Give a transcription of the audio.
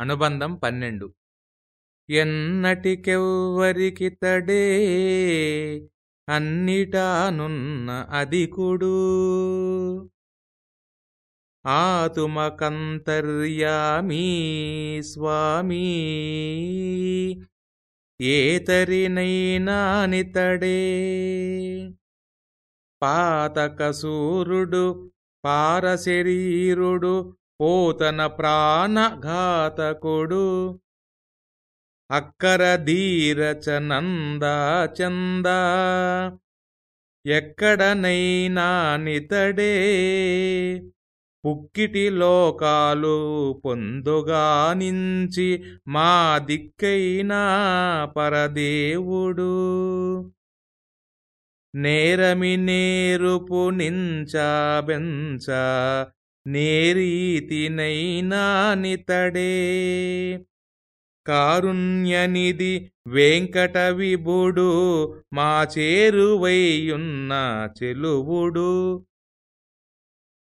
అనుబంధం పన్నెండు. ఎన్నటికెవ్వరికితడే అన్నిటానున్న అధికుడు. ఆతుమకంతర్యామీ స్వామీ ఏతరినైనానితడే పాతకసూరుడు పారశరీరుడు పోతన ప్రాణఘాతకుడు అక్కర ధీరచనందా చందా. ఎక్కడనైనా నితడే. పుక్కిటి లోకాలు పొందుగానించి మా దిక్కైనా పరదేవుడు. నేరమి నేరుపు నించాబెంచ నేరీతినైనా నితడే. కారుణ్యనిధి వెంకట విభుడు మా చేరువైయున్న చెలువుడు.